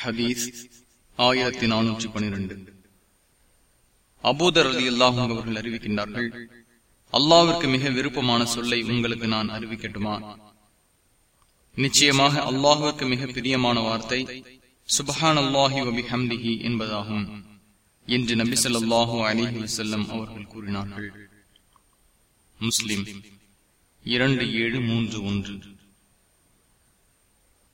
ஹதீஸ் ஆயிரத்தி நானூற்றி பனிரெண்டு அபூதர் அலி அல்லாஹும் அவர்கள் அறிவிக்கின்றார்கள் அல்லாவிற்கு மிக விருப்பமான சொல்லை உங்களுக்கு நான் அறிவிக்கட்டுமா? நிச்சயமாக அல்லாஹுக்கு மிக பிரியமான வார்த்தை சுபஹான் அல்லாஹி வபி ஹம்திஹி என்பதாகும் என்று நபி சொல்லாஹு அலிஹி வசல்லம் அவர்கள் கூறினார்கள். முஸ்லிம் இரண்டு ஏழு மூன்று ஒன்று.